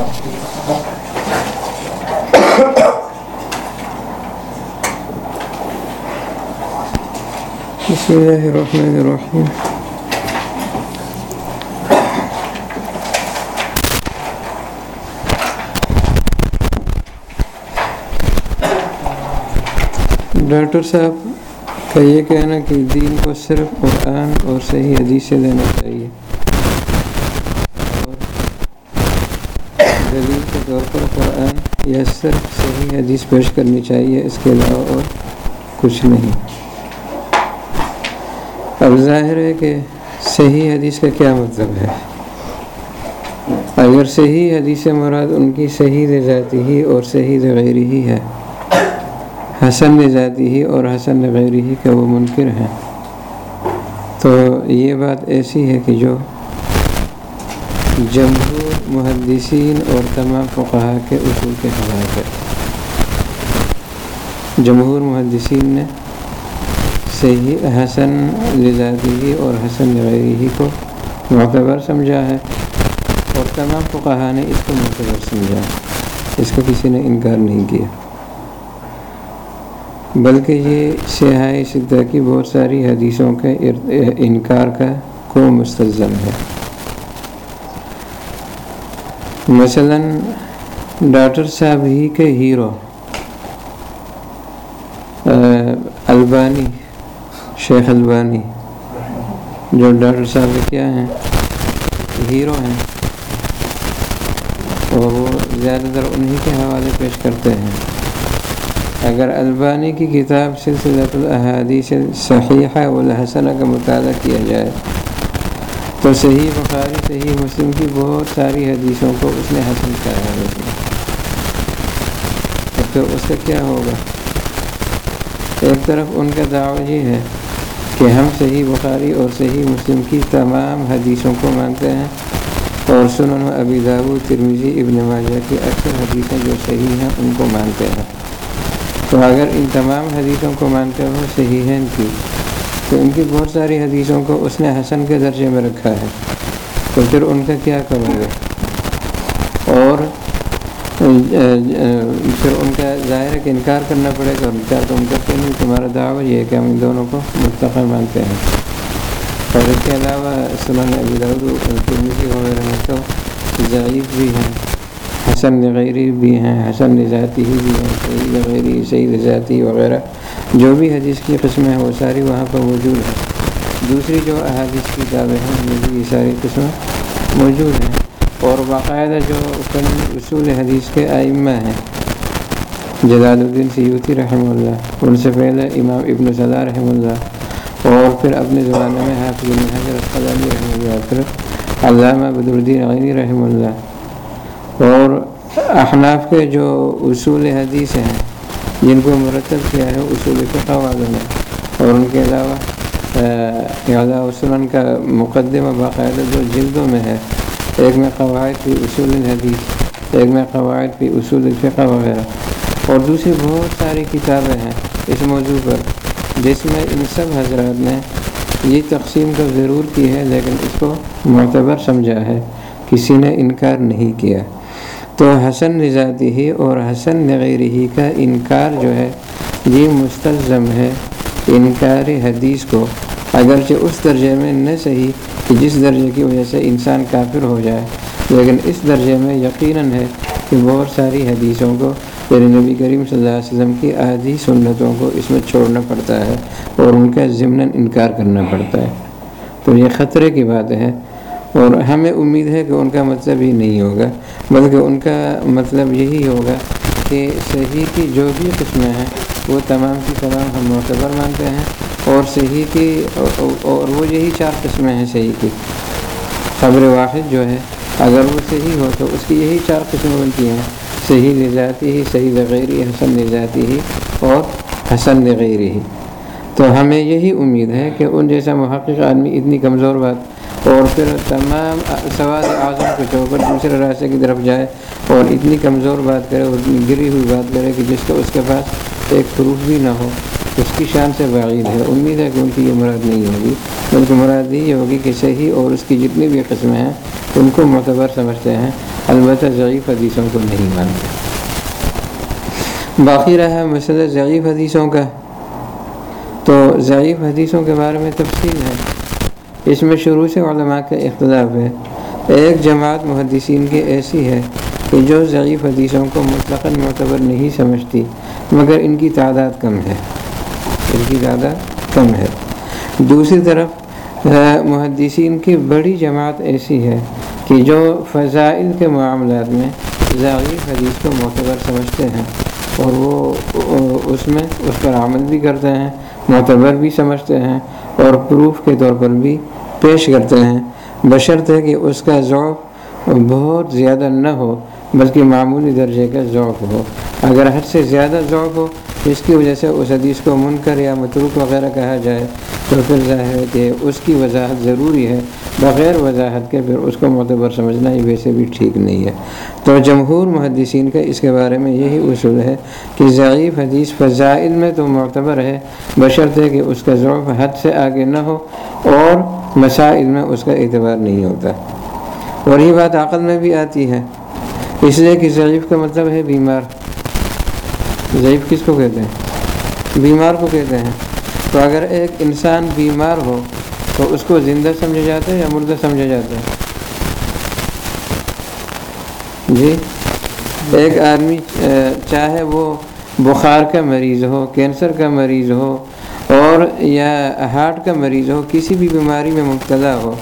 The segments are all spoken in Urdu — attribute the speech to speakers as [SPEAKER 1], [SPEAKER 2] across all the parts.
[SPEAKER 1] بسم الله الرحمن الرحيم ڈاکٹر صاحب، کا یہ کہنا کہ دین کو صرف قرآن اور صحیح حدیث سے لینا چاہیے اور دلیل کے طور پر قرآن یا صرف صحیح حدیث پیش کرنی چاہیے، اس کے علاوہ اور کچھ نہیں۔ اب ظاہر ہے کہ صحیح حدیث کا کیا مطلب ہے؟ اگر صحیح حدیث مراد ان کی صحیح ذاتی ہی اور صحیح غیر ہی ہے، حسن ذاتی ہی اور حسن غیر ہی کا وہ منکر ہیں، تو یہ بات ایسی ہے کہ جو جمہور محدثین اور تمام فقہا کے اصول کے خلاف ہے۔ جمہور محدثین نے صحیح حسن ذاتی ہی اور حسن غیر کو معتبر سمجھا ہے اور تمام فقہا نے اس کو معتبر سمجھا اس کو کسی نے انکار نہیں کیا۔ بلکہ یہ سیاحی سدہ کی بہت ساری حدیثوں کے انکار کا کو مستلزم ہے۔ مثلا ڈاکٹر صاحب ہی کے ہیرو البانی، شیخ البانی، جو ڈاکٹر صاحب کیا ہیں، ہیرو ہیں، اور وہ زیادہ تر انہی کے حوالے پیش کرتے ہیں۔ اگر البانی کی کتاب سلسلۃ الحادیث صحیحہ والحسنہ کا مطالعہ کیا جائے تو صحیح بخاری، صحیح مسلم کی بہت ساری حدیثوں کو اس نے حسن کرایا ہوگا تو پھر اس کا کیا ہوگا؟ ایک طرف ان کا دعویٰ یہ ہے کہ ہم صحیح بخاری اور صحیح مسلم کی تمام حدیثوں کو مانتے ہیں۔ اور سنن ابی داود ترمیزی ابن ماجہ کی اکثر حدیثیں جو صحیح ہیں ان کو مانتے ہیں۔ تو اگر ان تمام حدیثوں کو مانتے ہو، صحیح ہے ان کی۔ تو ان کی بہت ساری حدیثوں کو اس نے حسن کے درجے میں رکھا ہے۔ تو پھر ان کا کیا کرو گے اور، پھر ان کا ظاہر ہے کہ انکار کرنا پڑے گا۔ انکار تو ان کا کہیں نہیں؟ تمہارا دعویٰ یہ ہے کہ ہم ان دونوں کو مستقل مانتے ہیں۔ اور اس کے علاوہ سنن ابی داود ترمذی وغیرہ میں تو ضعیف بھی ہیں۔ حسن غیری بھی ہیں، حسن ذاتی ہی بھی ہیں صحیح غیری صحیح ذاتی وغیرہ۔ جو بھی حدیث کی قسمیں ہیں، وہ ساری وہاں پر موجود ہیں۔ دوسری جو احادیث کی کتابیں ہیں ان میں بھی یہ ساری قسمیں موجود ہیں۔ اور باقاعدہ جو اصول حدیث کے آئمہ ہیں، جلال الدین سیوتی رحمہ اللہ، ان سے پہلے امام ابن صدا رحمہ اللہ، اور پھر اپنے زمانے میں حافظ حضرت قدامی رحمہ اللہ، پھر علامہ بدر الدین رحمہ اللہ اور احناف کے جو اصول حدیث ہیں، جن کو مرتب کیا ہے، اصول فقہ والوں نے۔ اور ان کے علاوہ اعلیٰ سنن کا مقدمہ باقاعدہ جو جلدوں میں ہے۔ ایک میں قواعد کی اصول الحدیث، ایک میں قواعد کی اصول الفقہ وغیرہ۔ اور دوسری بہت ساری کتابیں ہیں اس موضوع پر، جس میں ان سب حضرات نے یہ تقسیم تو ضرور کی ہے، لیکن اس کو معتبر سمجھا ہے۔ کسی نے انکار نہیں کیا۔ تو حسن نژادی ہی اور حسن نغیر ہی کا انکار جو ہے، یہ مستلزم ہے انکار حدیث کو۔ اگرچہ اس درجے میں نہ صحیح کہ جس درجے کی وجہ سے انسان کافر ہو جائے، لیکن اس درجے میں یقیناً ہے کہ بہت ساری حدیثوں کو پھر نبی کریم صلی اللہ علیہ وسلم کی آدھی سنتوں کو اس میں چھوڑنا پڑتا ہے اور ان کا ضمن انکار کرنا پڑتا ہے۔ تو یہ خطرے کی بات ہے اور ہمیں امید ہے کہ ان کا مطلب ہی نہیں ہوگا، بلکہ ان کا مطلب یہی ہوگا کہ صحیح کی جو بھی قسمیں ہیں، وہ تمام کی تمام ہم معتبر مانتے ہیں اور صحیح کی اور وہ یہی چار قسمیں ہیں صحیح کی۔ خبر واحد جو ہے، اگر وہ صحیح ہو تو اس کی یہی چار قسمیں بنتی ہیں، صحیح نجاتی ہی، صحیح لغیری حسن نجاتی ہی اور حسن لغیری ہی۔ تو ہمیں یہی امید ہے کہ ان جیسا محقق آدمی اتنی کمزور بات اور پھر تمام سواد اعظم کو چھوڑ کر دوسرے راستے کی طرف جائے اور اتنی کمزور بات کرے اور اتنی گری ہوئی بات کرے کہ جس کو اس کے پاس ایک پروف بھی نہ ہو، اس کی شان سے بعید ہے۔ امید ہے کہ ان کی یہ مراد نہیں ہوگی۔ بلکہ مراد یہ ہوگی کہ صحیح اور اس کی جتنی بھی قسمیں ہیں، ان کو معتبر سمجھتے ہیں۔ البتہ ضعیف حدیثوں کو نہیں مانتے۔ باقی رہا مسئلہ ضعیف حدیثوں کا۔ تو ضعیف حدیثوں کے بارے میں تفصیل ہے۔ اس میں شروع سے علماء کا اختلاف ہے۔ ایک جماعت محدثین کی ایسی ہے کہ جو ضعیف حدیثوں کو مطلق معتبر نہیں سمجھتی، مگر ان کی تعداد کم ہے۔ ان کی تعداد کم ہے۔ دوسری طرف محدثین کی بڑی جماعت ایسی ہے کہ جو فضائل کے معاملات میں ضعیف حدیث کو معتبر سمجھتے ہیں اور وہ اس میں، اس پر عمل بھی کرتے ہیں، معتبر بھی سمجھتے ہیں اور پروف کے طور پر بھی پیش کرتے ہیں۔ بشرط ہے کہ اس کا ذوق بہت زیادہ نہ ہو۔ بلکہ معمولی درجے کا ذوق ہو۔ اگر حد سے زیادہ ذوق ہو اس کی وجہ سے اس حدیث کو منکر یا متروک وغیرہ کہا جائے، تو پھر ظاہر ہے کہ اس کی وضاحت ضروری ہے۔ بغیر وضاحت کے پھر اس کو معتبر سمجھنا ہی ویسے بھی ٹھیک نہیں ہے۔ تو جمہور محدثین کا اس کے بارے میں یہی اصول ہے کہ ضعیف حدیث فضائل میں تو معتبر ہے، بشرط ہے کہ اس کا ضعف حد سے آگے نہ ہو اور مسائل میں اس کا اعتبار نہیں ہوتا۔ اور یہ بات عقل میں بھی آتی ہے۔ اس لیے کہ ضعیف کا مطلب ہے بیمار۔ ضعیف کس کو کہتے ہیں؟ بیمار کو کہتے ہیں۔ تو اگر ایک انسان بیمار ہو، تو اس کو زندہ سمجھا جاتا ہے یا مردہ سمجھا جاتا ہے؟ جی؟ ایک آدمی چاہے وہ بخار کا مریض ہو، کینسر کا مریض ہو، اور یا ہارٹ کا مریض ہو، کسی بھی بیماری میں مبتلا ہو،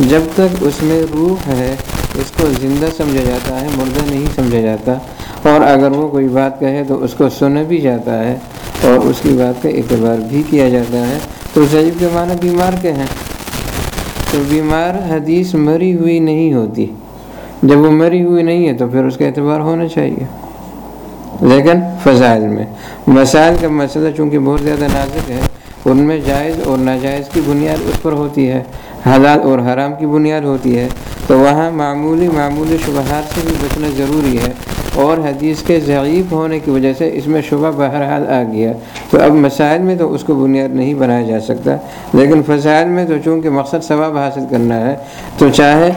[SPEAKER 1] جب تک اس میں روح ہے اس کو زندہ سمجھا جاتا ہے، مردہ نہیں سمجھا جاتا۔ اور اگر وہ کوئی بات کہے تو اس کو سنا بھی جاتا ہے اور اس کی بات کا اعتبار بھی کیا جاتا ہے۔ تو ضعیف کے معنی بیمار کے ہیں۔ تو بیمار حدیث مری ہوئی نہیں ہوتی۔ جب وہ مری ہوئی نہیں ہے تو پھر اس کا اعتبار ہونا چاہیے۔ لیکن فضائل میں، مسائل کا مسئلہ چونکہ بہت زیادہ نازک ہے، ان میں جائز اور ناجائز کی بنیاد اس پر ہوتی ہے۔ حلال اور حرام کی بنیاد ہوتی ہے۔ تو وہاں معمولی معمولی شبہات سے بھی بچنا ضروری ہے اور حدیث کے ضعیف ہونے کی وجہ سے اس میں شبہ بہرحال آ گیا تو اب مسائل میں تو اس کو بنیاد نہیں بنایا جا سکتا لیکن فضائل میں تو چونکہ مقصد ثواب حاصل کرنا ہے تو چاہے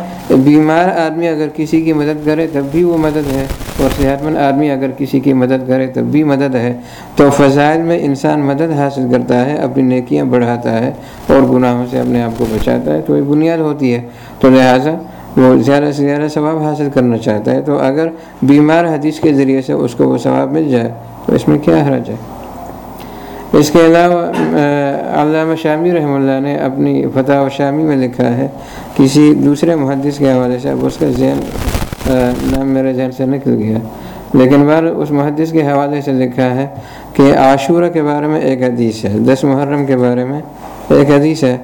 [SPEAKER 1] بیمار آدمی اگر کسی کی مدد کرے تب بھی وہ مدد ہے اور صحت مند آدمی اگر کسی کی مدد کرے تب بھی مدد ہے تو فضائل میں انسان مدد حاصل کرتا ہے، اپنی نیکیاں بڑھاتا ہے اور گناہوں سے اپنے آپ کو بچاتا ہے تو یہ بنیاد ہوتی ہے تو لہٰذا وہ زیادہ سے زیادہ ثواب حاصل کرنا چاہتا ہے، تو اگر بیمار حدیث کے ذریعے سے اس کو وہ ثواب مل جائے، تو اس میں کیا حرج ہے؟ اس کے علاوہ علامہ شامی رحمہ اللہ نے اپنی فتح و شامی میں لکھا ہے، کسی دوسرے محدث کے حوالے سے اب اس کا ذہن نام میرے ذہن سے نکل گیا۔ لیکن بار اس محدث کے حوالے سے لکھا ہے کہ عاشورہ کے بارے میں ایک حدیث ہے، دس محرم کے بارے میں ایک حدیث ہے۔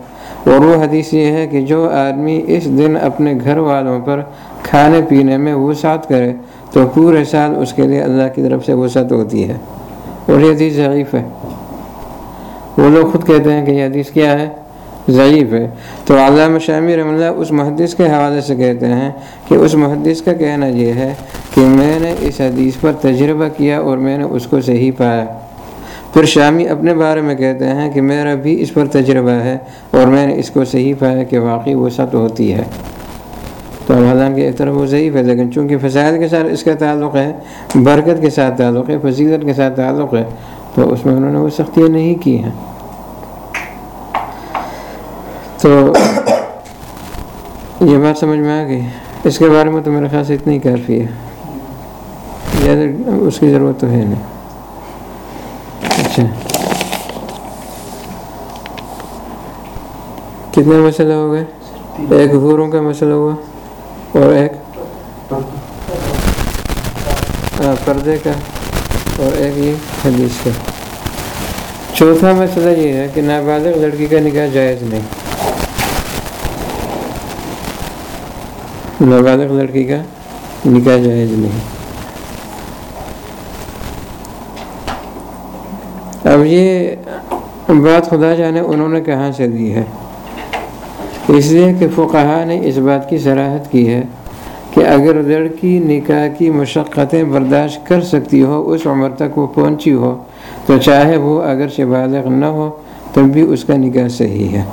[SPEAKER 1] اور وہ حدیث یہ ہے کہ جو آدمی اس دن اپنے گھر والوں پر کھانے پینے میں وسعت کرے، تو پورے سال اس کے لیے اللہ کی طرف سے وسعت ہوتی ہے۔ اور یہ حدیث ضعیف ہے۔ وہ لوگ خود کہتے ہیں کہ یہ حدیث کیا ہے؟ ضعیف ہے۔ تو علامہ شامی رحم اللہ اس محدث کے حوالے سے کہتے ہیں کہ اس محدث کا کہنا یہ ہے کہ میں نے اس حدیث پر تجربہ کیا اور میں نے اس کو صحیح پایا۔ پھر شامی اپنے بارے میں کہتے ہیں کہ میرا بھی اس پر تجربہ ہے اور میں نے اس کو صحیح پایا کہ واقعی وہ ست ہوتی ہے۔ تو حالانکہ ایک طرف وہ ضعیف ہے، لیکن چونکہ فضائل کے ساتھ اس کا تعلق ہے، برکت کے ساتھ تعلق ہے، فضیلت کے ساتھ تعلق ہے، تو اس میں انہوں نے وہ سختیاں نہیں کی ہیں۔ تو یہ بات سمجھ میں آ گئی۔ اس کے بارے میں تو میرے خیال سے اتنی کافی ہے۔ زیادہ اس کی ضرورت تو ہے نہیں۔ جی۔ کتنے مسئلہ ہو گئے؟ ایک حوروں کا مسئلہ ہوا اور ایک ہاں، پردے کا اور ایک یہ حدیث کا۔ چوتھا مسئلہ یہ ہے کہ نابالغ لڑکی کا نکاح جائز نہیں۔ نابالغ لڑکی کا نکاح جائز نہیں۔ اب یہ بات خدا جانے انہوں نے کہاں سے دی ہے؟ اس لیے کہ فقہ نے اس بات کی صراحت کی ہے کہ اگر لڑکی نکاح کی مشقتیں برداشت کر سکتی ہو، اس عمر تک وہ پہنچی ہو، تو چاہے وہ اگر بالغ نہ ہو، تب بھی اس کا نکاح صحیح ہے۔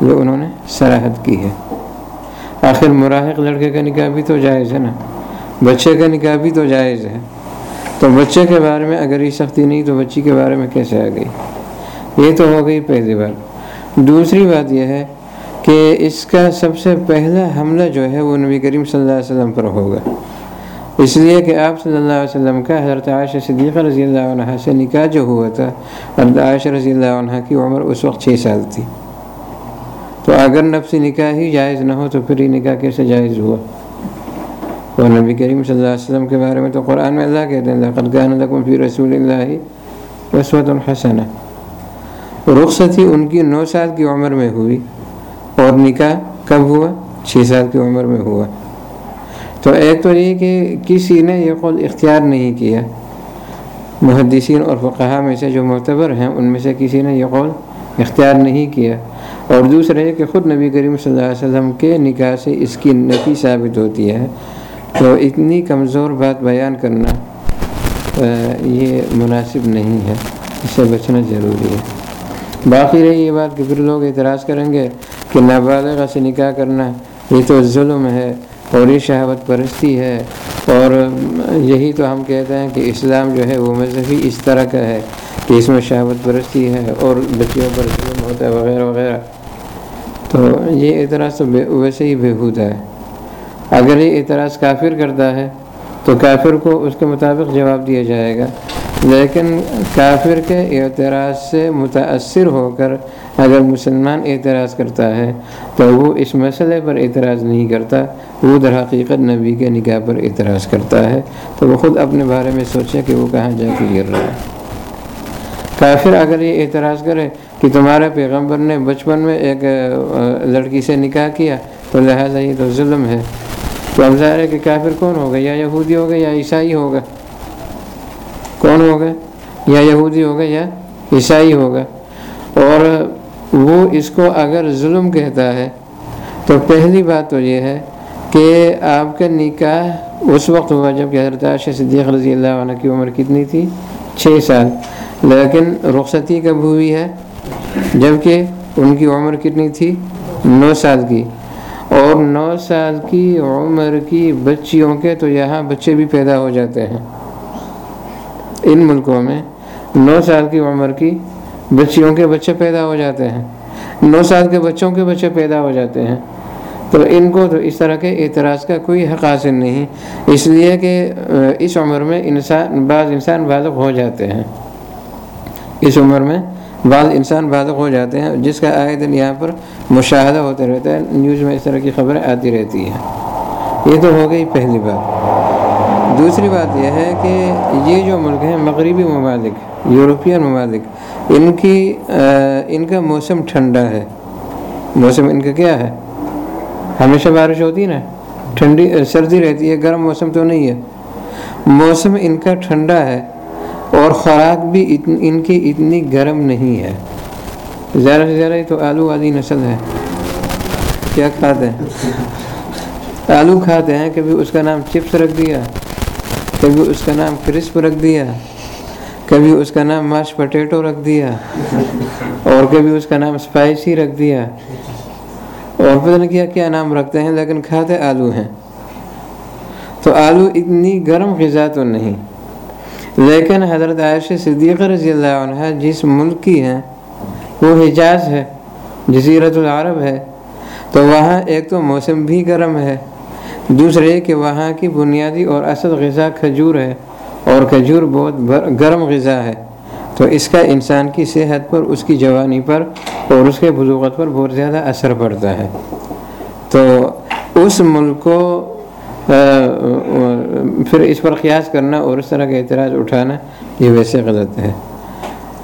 [SPEAKER 1] جو انہوں نے صراحت کی ہے۔ آخر مراحق لڑکے کا نکاح بھی تو جائز ہے نا؟ بچے کا نکاح بھی تو جائز ہے۔ تو بچے کے بارے میں اگر یہ سختی نہیں، تو بچی کے بارے میں کیسے آ گئی؟ یہ تو ہو گئی پہلی بات۔ دوسری بات یہ ہے کہ اس کا سب سے پہلا حملہ جو ہے، وہ نبی کریم صلی اللہ علیہ وسلم پر ہوگا۔ اس لیے کہ آپ صلی اللہ علیہ وسلم کا حضرت عائشہ صدیقہ رضی اللہ عنہ سے نکاح جو ہوا تھا، حضرت عائشہ رضی اللہ عنہ کی عمر اس وقت چھ سال تھی۔ تو اگر نفسی نکاح ہی جائز نہ ہو، تو پھر یہ نکاح کیسے جائز ہوا؟ اور نبی کریم صلی اللہ علیہ وسلم کے بارے میں تو قرآن میں اللہ کہتے ہیں، لقد كان لكم في رسول اللہ وسوۃ الحسنہ رخصتی ان کی نو سال کی عمر میں ہوئی اور نکاح کب ہوا؟ چھ سال کی عمر میں ہوا۔ تو ایک تو یہ کہ کسی نے یہ قول اختیار نہیں کیا۔ محدثین اور فقہ میں سے جو معتبر ہیں، ان میں سے کسی نے یہ قول اختیار نہیں کیا۔ اور دوسرے کہ خود نبی کریم صلی اللہ علیہ وسلم کے نکاح سے اس کی نفی ثابت ہوتی ہے۔ تو اتنی کمزور بات بیان کرنا یہ مناسب نہیں ہے۔ اس سے بچنا ضروری ہے۔ باقی رہی یہ بات کہ پھر لوگ اعتراض کریں گے کہ نابالغ سے نکاح کرنا، یہ تو ظلم ہے اور یہ شہوت پرستی ہے۔ اور یہی تو ہم کہتے ہیں کہ اسلام جو ہے وہ مذہبی اس طرح کا ہے کہ اس میں شہوت پرستی ہے اور بچیوں پر ظلم ہوتا ہے وغیرہ وغیرہ۔ تو یہ اعتراض تو ویسے ہی بےحود ہے۔ اگر یہ اعتراض کافر کرتا ہے تو کافر کو اس کے مطابق جواب دیا جائے گا۔ لیکن کافر کے اعتراض سے متاثر ہو کر اگر مسلمان اعتراض کرتا ہے تو وہ اس مسئلے پر اعتراض نہیں کرتا، وہ در حقیقت نبی کے نکاح پر اعتراض کرتا ہے۔ تو وہ خود اپنے بارے میں سوچے کہ وہ کہاں جا کے گر رہا ہے۔ کافر اگر یہ اعتراض کرے کہ تمہارے پیغمبر نے بچپن میں ایک لڑکی سے نکاح کیا تو لہٰذا یہ تو ظلم ہے۔ تو ہم ظاہر ہے کہ کافر کون ہوگا؟ یا یہودی ہوگا یا عیسائی ہوگا۔ کون ہوگا؟ یا یہودی ہوگا یا عیسائی ہوگا۔ اور وہ اس کو اگر ظلم کہتا ہے، تو پہلی بات تو یہ ہے کہ آپ کا نکاح اس وقت ہوا جبکہ حضرت عائشہ صدیق رضی اللہ عنہ کی عمر کتنی تھی؟ چھ سال۔ لیکن رخصتی کب ہوئی ہے؟ جبکہ ان کی عمر کتنی تھی؟ نو سال کی۔ اور نو سال کی عمر کی بچیوں کے تو یہاں بچے بھی پیدا ہو جاتے ہیں۔ ان ملکوں میں نو سال کی عمر کی بچیوں کے بچے پیدا ہو جاتے ہیں۔ نو سال کے بچوں کے بچے پیدا ہو جاتے ہیں۔ تو ان کو تو اس طرح کے اعتراض کا کوئی حق حاصل نہیں اس لیے کہ اس عمر میں انسان، بعض انسان بالغ ہو جاتے ہیں۔ اس عمر میں بعض انسان بالغ ہو جاتے ہیں، جس کا آئے دن یہاں پر مشاہدہ ہوتے رہتا ہے نیوز میں اس طرح کی خبریں آتی رہتی ہیں۔ یہ تو ہو گئی پہلی بات۔ دوسری بات یہ ہے کہ یہ جو ملک ہیں، مغربی ممالک، یورپین ممالک، ان کی ان کا موسم ٹھنڈا ہے۔ موسم ان کا کیا ہے؟ ہمیشہ بارش ہوتی ہے نا، ٹھنڈی، سردی رہتی ہے، گرم موسم تو نہیں ہے۔ موسم ان کا ٹھنڈا ہے۔ اور خوراک بھی ان کی اتنی گرم نہیں ہے۔ زیادہ سے زیادہ تو آلو والی نسل ہے۔ کیا کھاتے ہیں؟ آلو کھاتے ہیں، کبھی اس کا نام چپس رکھ دیا، کبھی اس کا نام کرسپ رکھ دیا، کبھی اس کا نام ماش پٹیٹو رکھ دیا، اور کبھی اس کا نام اسپائسی رکھ دیا۔ اور پتہ نہیں کیا کیا نام رکھتے ہیں، لیکن کھاتے آلو ہیں۔ تو آلو اتنی گرم غذا تو نہیں۔ لیکن حضرت عائشہ صدیقہ رضی اللہ عنہ جس ملک کی ہیں، وہ حجاز ہے جزیرت العرب ہے۔ تو وہاں ایک تو موسم بھی گرم ہے، دوسرے کہ وہاں کی بنیادی اور اصل غذا کھجور ہے اور کھجور بہت گرم غذا ہے۔ تو اس کا انسان کی صحت پر، اس کی جوانی پر اور اس کے بزوغت پر بہت زیادہ اثر پڑتا ہے۔ تو اس ملک کو پھر اس پر قیاس کرنا اور اس طرح کا اعتراض اٹھانا یہ ویسے غلط ہے۔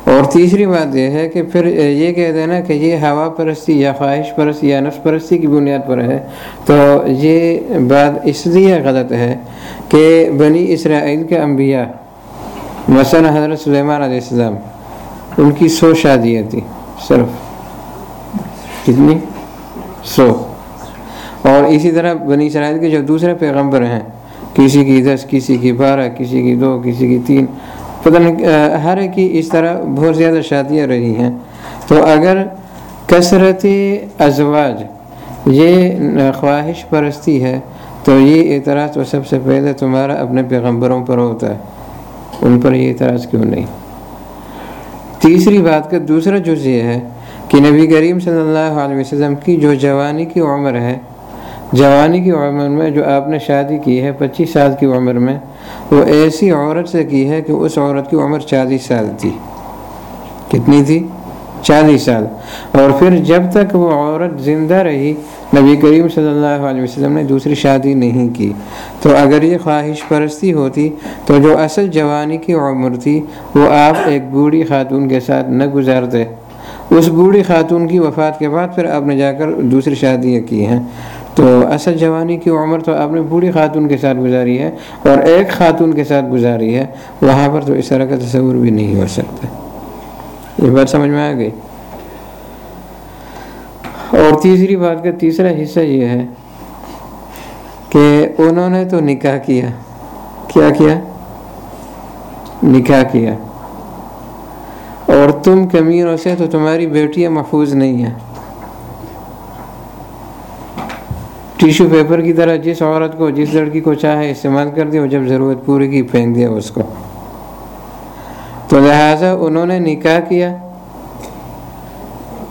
[SPEAKER 1] اور تیسری بات یہ ہے کہ پھر یہ کہہ دینا کہ یہ ہوا پرستی یا خواہش پرستی یا نفس پرستی کی بنیاد پر ہے۔ تو یہ بات اس لیے غلط ہے کہ بنی اسرائیل کے انبیاء، مثلا حضرت سلیمان علیہ السلام، ان کی سو شادیاں تھیں، صرف۔ کتنی؟ سو۔ اور اسی طرح بنی اسرائیل کے جو دوسرے پیغمبر ہیں، کسی کی دس، کسی کی بارہ، کسی کی دو، کسی کی تین، پتہ نہیں ہر ایک کی اس طرح بہت زیادہ شادیاں رہی ہیں۔ تو اگر کثرت ازواج، یہ خواہش پرستی ہے، تو یہ اعتراض تو سب سے پہلے تمہارا اپنے پیغمبروں پر ہوتا ہے۔ ان پر یہ اعتراض کیوں نہیں؟ تیسری بات کا دوسرا جز یہ ہے کہ نبی کریم صلی اللہ علیہ وسلم کی جو جوانی کی عمر ہے جوانی کی عمر میں جو آپ نے شادی کی ہے، پچیس سال کی عمر میں، وہ ایسی عورت سے کی ہے کہ اس عورت کی عمر چالیس سال تھی۔ کتنی تھی؟ چالیس سال۔ اور پھر جب تک وہ عورت زندہ رہی، نبی کریم صلی اللہ علیہ وسلم نے دوسری شادی نہیں کی۔ تو اگر یہ خواہش پرستی ہوتی، تو جو اصل جوانی کی عمر تھی، وہ آپ ایک بوڑھی خاتون کے ساتھ نہ گزارتے۔ اس بوڑھی خاتون کی وفات کے بعد پھر آپ نے جا کر دوسری شادیاں کی ہیں۔ تو اصل جوانی کی عمر تو آپ نے بوڑھی خاتون کے ساتھ گزاری ہے اور ایک خاتون کے ساتھ گزاری ہے، وہاں پر تو اس طرح کا تصور بھی نہیں ہو سکتا۔ یہ بات سمجھ میں آ گئی۔ اور تیسری بات کا تیسرا حصہ یہ ہے کہ انہوں نے تو نکاح کیا۔ کیا کیا؟ نکاح کیا۔ اور تم کمینوں سے تو تمہاری بیٹیاں محفوظ نہیں ہیں۔ ٹیشو پیپر کی طرح جس عورت کو، جس لڑکی کو چاہے استعمال کر دیا جب ضرورت پوری کی پھینک دیا اس کو۔ تو لہٰذا انہوں نے نکاح کیا۔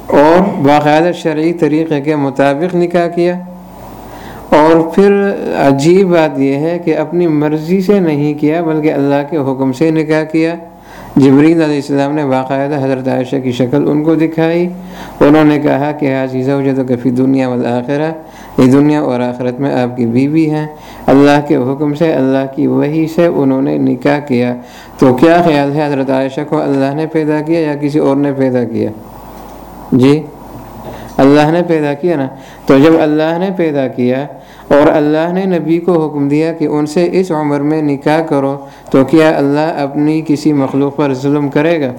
[SPEAKER 1] اور باقاعدہ شرعی طریقے کے مطابق نکاح کیا۔ اور پھر عجیب بات یہ ہے کہ اپنی مرضی سے نہیں کیا، بلکہ اللہ کے حکم سے نکاح کیا۔ جبرین علیہ السلام نے باقاعدہ حضرت عائشہ کی شکل ان کو دکھائی۔ انہوں نے کہا کہ عزیزہ ہو تو کفی دنیا والآخرہ، یہ دنیا اور آخرت میں آپ کی بیوی ہیں۔ اللہ کے حکم سے، اللہ کی وہی سے انہوں نے نکاح کیا۔ تو کیا خیال ہے حضرت عائشہ کو اللہ نے پیدا کیا یا کسی اور نے پیدا کیا؟ جی؟ اللہ نے پیدا کیا نا، تو جب اللہ نے پیدا کیا اور اللہ نے نبی کو حکم دیا کہ ان سے اس عمر میں نکاح کرو، تو کیا اللہ اپنی کسی مخلوق پر ظلم کرے گا؟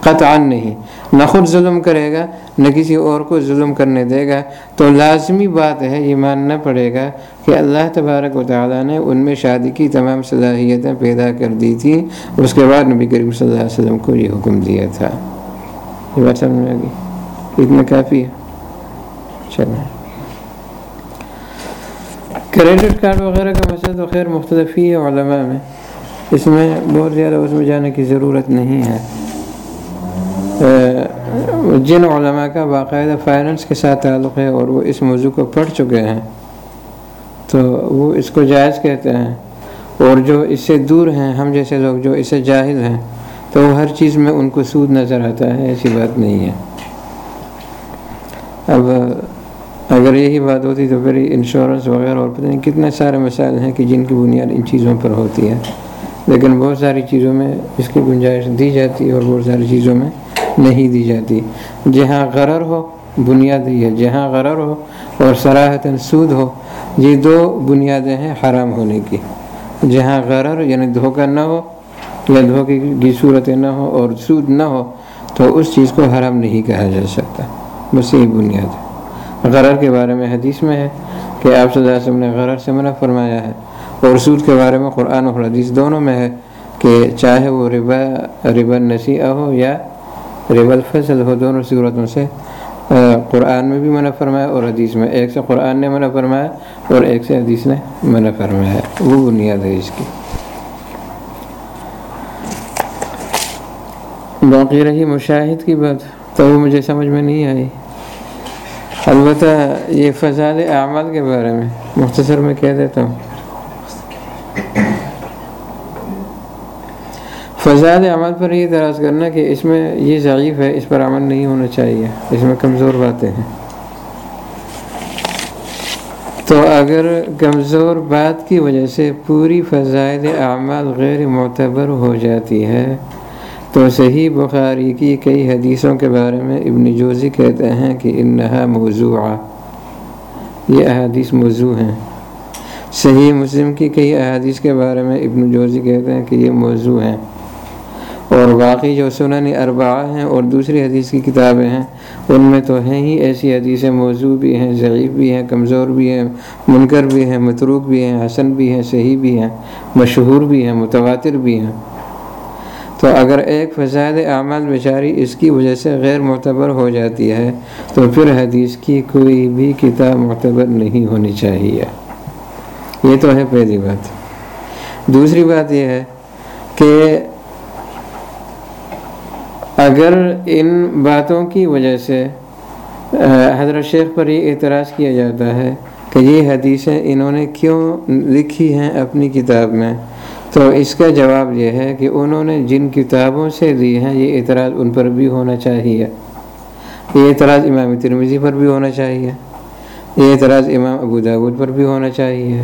[SPEAKER 1] قطعا نہیں۔ نہ خود ظلم کرے گا، نہ کسی اور کو ظلم کرنے دے گا۔ تو لازمی بات ہے، یہ ماننا پڑے گا کہ اللہ تبارک و تعالیٰ نے ان میں شادی کی تمام صلاحیتیں پیدا کر دی تھیں اس کے بعد نبی کریم صلی اللہ علیہ وسلم کو یہ حکم دیا تھا۔ یہ بات سمجھ میں آگی اتنا کافی ہے۔ چلیں۔ کریڈٹ کارڈ وغیرہ کا مسئلہ تو خیر مختلف ہی ہے علماء میں۔ اس میں بہت زیادہ اس میں جانے کی ضرورت نہیں ہے۔ جن علماء کا باقاعدہ فائننس کے ساتھ تعلق ہے اور وہ اس موضوع کو پڑھ چکے ہیں، تو وہ اس کو جائز کہتے ہیں۔ اور جو اس سے دور ہیں، ہم جیسے لوگ جو اسے جاہل ہیں، تو وہ ہر چیز میں ان کو سود نظر آتا ہے، ایسی بات نہیں ہے۔ اب اگر یہی بات ہوتی تو پھر انشورنس وغیرہ اور پتہ نہیں کتنے سارے مسائل ہیں کہ جن کی بنیاد ان چیزوں پر ہوتی ہے۔ لیکن بہت ساری چیزوں میں اس کی گنجائش دی جاتی ہے اور بہت ساری چیزوں میں نہیں دی جاتی۔ جہاں غرر ہو، بنیاد یہ ہے۔ جہاں غرر ہو اور سراہتاً سود ہو، یہ دو بنیادیں ہیں حرام ہونے کی۔ جہاں غرر یعنی دھوکہ نہ ہو یا دھوکے کی صورتیں نہ ہو اور سود نہ ہو تو اس چیز کو حرام نہیں کہا جا سکتا۔ بس یہی بنیاد ہے غرر کے بارے میں حدیث میں ہے کہ آپ صلی اللہ علیہ وسلم نے غرر سے منع فرمایا ہے اور سود کے بارے میں قرآن اور حدیث دونوں میں ہے کہ چاہے وہ ربا ربا نسیح ہو یا رب الفصل ہو، دونوں صورتوں سے قرآن میں بھی منع فرمایا اور حدیث میں ایک سے قرآن نے منع فرمایا اور ایک سے حدیث نے منع فرمایا وہ بنیاد ہے اس کی۔ باقی رہی مشاہد کی بات، تو وہ مجھے سمجھ میں نہیں آئی۔ البتہ یہ فضال اعمال کے بارے میں مختصر میں کہہ دیتا ہوں۔ فضاد عمل پر یہ دراز کرنا کہ اس میں یہ ضعیف ہے، اس پر عمل نہیں ہونا چاہیے۔ اس میں کمزور باتیں ہیں۔ تو اگر کمزور بات کی وجہ سے پوری فضائل اعمال غیر معتبر ہو جاتی ہے تو صحیح بخاری کی کئی حدیثوں کے بارے میں ابن جوزی کہتے ہیں کہ انہا موضوع یہ احادیث موضوع ہیں۔ صحیح مسلم کی کئی احادیث کے بارے میں ابن جوزی کہتے ہیں کہ یہ موضوع ہیں۔ اور باقی جو سنن اربعہ ہیں اور دوسری حدیث کی کتابیں ہیں، ان میں تو ہیں ہی ایسی حدیثیں موضوع بھی ہیں، ضعیف بھی ہیں، کمزور بھی ہیں، منکر بھی ہیں، متروک بھی ہیں، حسن بھی ہیں، صحیح بھی ہیں، مشہور بھی ہیں، متواتر بھی ہیں۔ تو اگر ایک فساد اعمال بیچاری اس کی وجہ سے غیر معتبر ہو جاتی ہے، تو پھر حدیث کی کوئی بھی کتاب معتبر نہیں ہونی چاہیے۔ یہ تو ہے پہلی بات۔ دوسری بات یہ ہے کہ اگر ان باتوں کی وجہ سے حضرت شیخ پر یہ اعتراض کیا جاتا ہے کہ یہ حدیثیں انہوں نے کیوں لکھی ہیں اپنی کتاب میں؟ تو اس کا جواب یہ ہے کہ انہوں نے جن کتابوں سے دی ہیں، یہ اعتراض ان پر بھی ہونا چاہیے۔ یہ اعتراض امام ترمیزی پر بھی ہونا چاہیے۔ یہ اعتراض امام ابو داود پر بھی ہونا چاہیے۔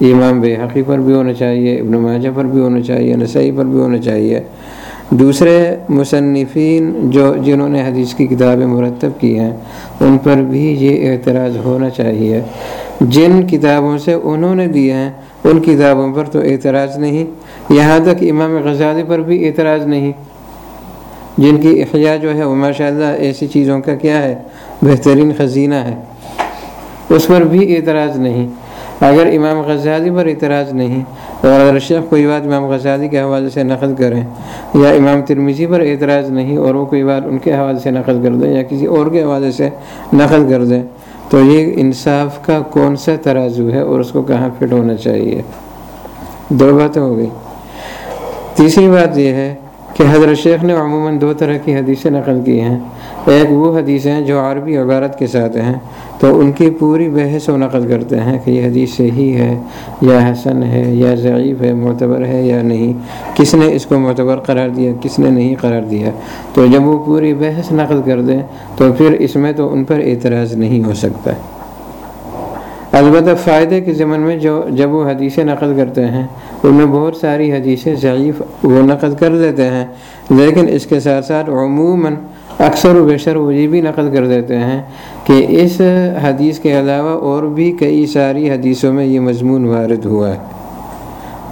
[SPEAKER 1] امام بے حقی پر بھی ہونا چاہیے، ابن ماجہ پر بھی ہونا چاہیے، نسائی پر بھی ہونا چاہیے۔ دوسرے مصنفین جو جنہوں نے حدیث کی کتابیں مرتب کی ہیں، ان پر بھی یہ اعتراض ہونا چاہیے۔ جن کتابوں سے انہوں نے دیے ہیں، ان کتابوں پر تو اعتراض نہیں۔ یہاں تک امام غزالی پر بھی اعتراض نہیں۔ جن کی احیاء جو ہے، وہ ماشاء اللہ ایسی چیزوں کا کیا ہے؟ بہترین خزینہ ہے۔ اس پر بھی اعتراض نہیں۔ اگر امام غزالی پر اعتراض نہیں، اور اگر شیخ کوئی بات امام غزالی کے حوالے سے نقل کریں، یا امام ترمیزی پر اعتراض نہیں، اور وہ کوئی بات ان کے حوالے سے نقل کر دیں، یا کسی اور کے حوالے سے نقل کر دیں تو یہ انصاف کا کون سا ترازو ہے اور اس کو کہاں فٹ ہونا چاہیے؟ دو باتیں ہو گئی۔ تیسری بات یہ ہے کہ حضرت شیخ نے عموماً دو طرح کی حدیثیں نقل کی ہیں۔ ایک وہ حدیثیں ہیں جو عربی عبارت کے ساتھ ہیں۔ تو ان کی پوری بحث و نقل کرتے ہیں کہ یہ حدیث صحیح ہے یا حسن ہے یا ضعیف ہے، معتبر ہے یا نہیں۔ کس نے اس کو معتبر قرار دیا، کس نے نہیں قرار دیا۔ تو جب وہ پوری بحث نقل کر دیں تو پھر اس میں تو ان پر اعتراض نہیں ہو سکتا۔ البتہ فائدے کے ضمن میں جو جب وہ حدیثیں نقل کرتے ہیں، ان میں بہت ساری حدیثیں ضعیف وہ نقل کر دیتے ہیں۔ لیکن اس کے ساتھ ساتھ عموماً اکثر و بیشتر وہ یہ بھی نقل کر دیتے ہیں۔ کہ اس حدیث کے علاوہ اور بھی کئی ساری حدیثوں میں یہ مضمون وارد ہوا ہے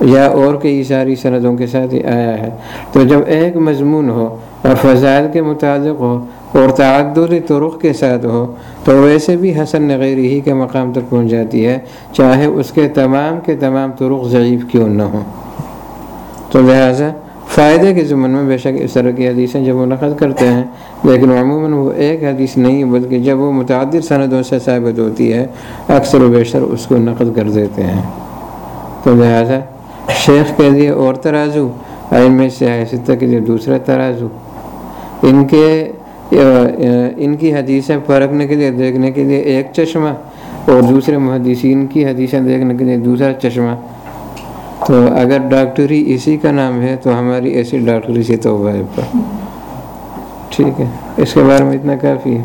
[SPEAKER 1] یا اور کئی ساری سندوں کے ساتھ یہ آیا ہے۔ تو جب ایک مضمون ہو اور فضائل کے متعلق ہو اور تعدد طرق کے ساتھ ہو، تو ویسے بھی حسن نغیر ہی کے مقام تک پہنچ جاتی ہے، چاہے اس کے تمام کے تمام طرق ضعیف کیوں نہ ہوں۔ تو لہٰذا فائدے کے ضمن میں بے شک اس طرح کی حدیثیں جب وہ نقل کرتے ہیں، لیکن عموماً وہ ایک حدیث نہیں، بلکہ جب وہ متعدد سندوں سے ثابت ہوتی ہے، اکثر و بیشتر اس کو نقل کر دیتے ہیں۔ تو لہٰذا شیخ کے لیے اور ترازو میں سیاست کے لیے دوسرا ترازو۔ ان کے، ان کی حدیثیں پرکھنے کے لیے، دیکھنے کے لیے ایک چشمہ اور دوسرے محدثین کی حدیثیں دیکھنے کے لیے دوسرا چشمہ۔ تو اگر ڈاکٹری اسی کا نام ہے تو ہماری ایسی ڈاکٹری سے تو ٹھیک ہے۔ اس کے بارے میں اتنا کافی ہے۔